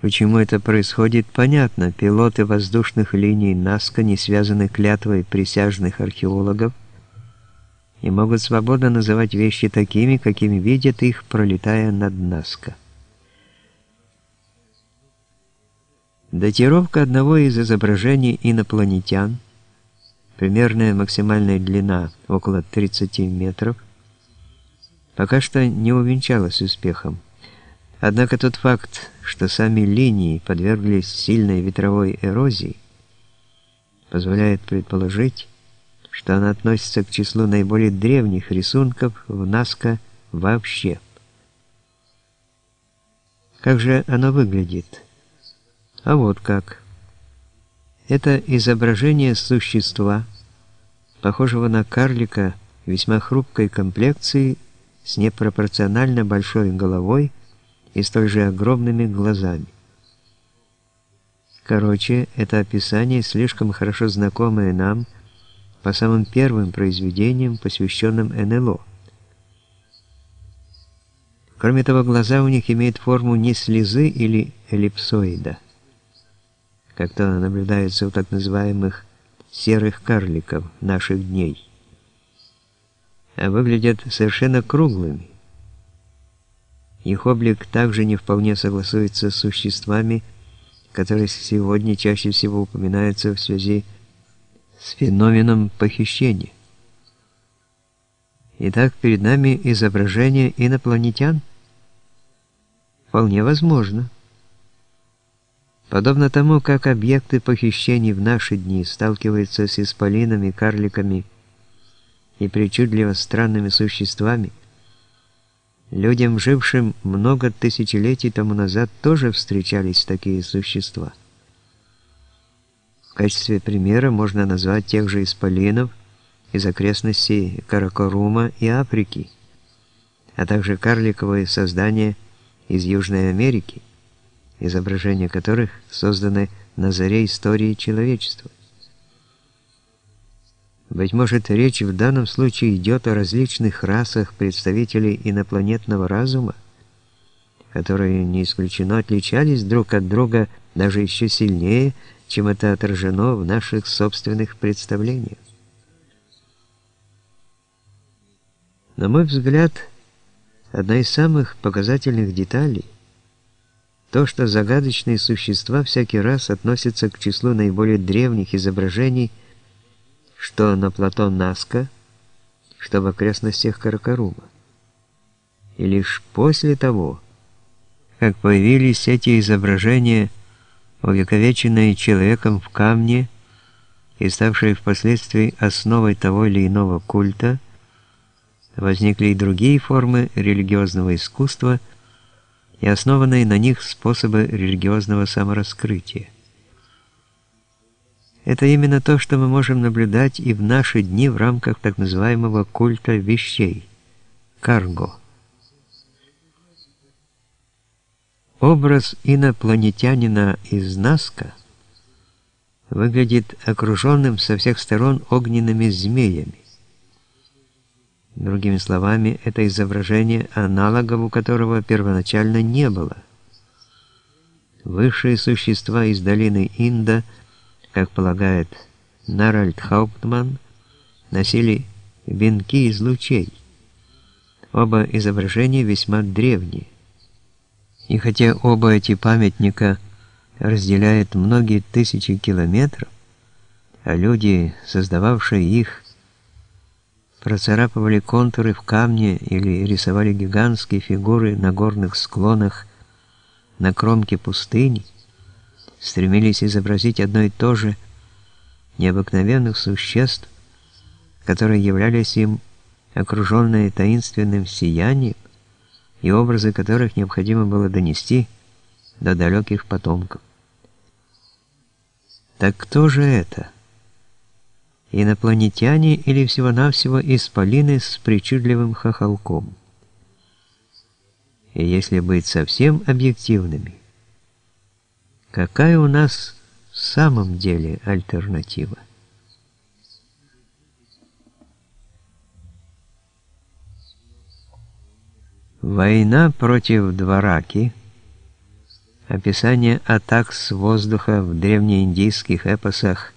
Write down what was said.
Почему это происходит, понятно. Пилоты воздушных линий НАСКО не связаны клятвой присяжных археологов и могут свободно называть вещи такими, какими видят их, пролетая над НАСКО. Датировка одного из изображений инопланетян, примерная максимальная длина около 30 метров, пока что не увенчалась успехом. Однако тот факт, что сами линии подверглись сильной ветровой эрозии, позволяет предположить, что она относится к числу наиболее древних рисунков в Наска вообще. Как же оно выглядит? А вот как. Это изображение существа, похожего на карлика весьма хрупкой комплекции с непропорционально большой головой и столь же огромными глазами. Короче, это описание слишком хорошо знакомое нам по самым первым произведениям, посвященным НЛО. Кроме того, глаза у них имеют форму не слезы или эллипсоида, как то наблюдается у так называемых серых карликов наших дней, а выглядят совершенно круглыми. Их облик также не вполне согласуется с существами, которые сегодня чаще всего упоминаются в связи с феноменом похищения. Итак, перед нами изображение инопланетян? Вполне возможно. Подобно тому, как объекты похищений в наши дни сталкиваются с исполинами, карликами и причудливо странными существами, Людям, жившим много тысячелетий тому назад, тоже встречались такие существа. В качестве примера можно назвать тех же исполинов из окрестностей Каракорума и Африки, а также карликовые создания из Южной Америки, изображения которых созданы на заре истории человечества. Быть может, речь в данном случае идет о различных расах представителей инопланетного разума, которые, не исключено, отличались друг от друга даже еще сильнее, чем это отражено в наших собственных представлениях. На мой взгляд, одна из самых показательных деталей – то, что загадочные существа всякий раз относятся к числу наиболее древних изображений – что на плато Наска, что в окрестностях Каракарума. И лишь после того, как появились эти изображения, увековеченные человеком в камне и ставшие впоследствии основой того или иного культа, возникли и другие формы религиозного искусства и основанные на них способы религиозного самораскрытия. Это именно то, что мы можем наблюдать и в наши дни в рамках так называемого культа вещей – карго. Образ инопланетянина из Наска выглядит окруженным со всех сторон огненными змеями. Другими словами, это изображение, аналогов у которого первоначально не было. Высшие существа из долины Инда – как полагает Наральд Хауптман, носили венки из лучей. Оба изображения весьма древние. И хотя оба эти памятника разделяют многие тысячи километров, а люди, создававшие их, процарапывали контуры в камне или рисовали гигантские фигуры на горных склонах на кромке пустыни, стремились изобразить одно и то же необыкновенных существ, которые являлись им окруженные таинственным сиянием, и образы которых необходимо было донести до далеких потомков. Так кто же это? Инопланетяне или всего-навсего исполины с причудливым хохолком? И если быть совсем объективными, Какая у нас в самом деле альтернатива? Война против Двараки, Описание атак с воздуха в древнеиндийских эпосах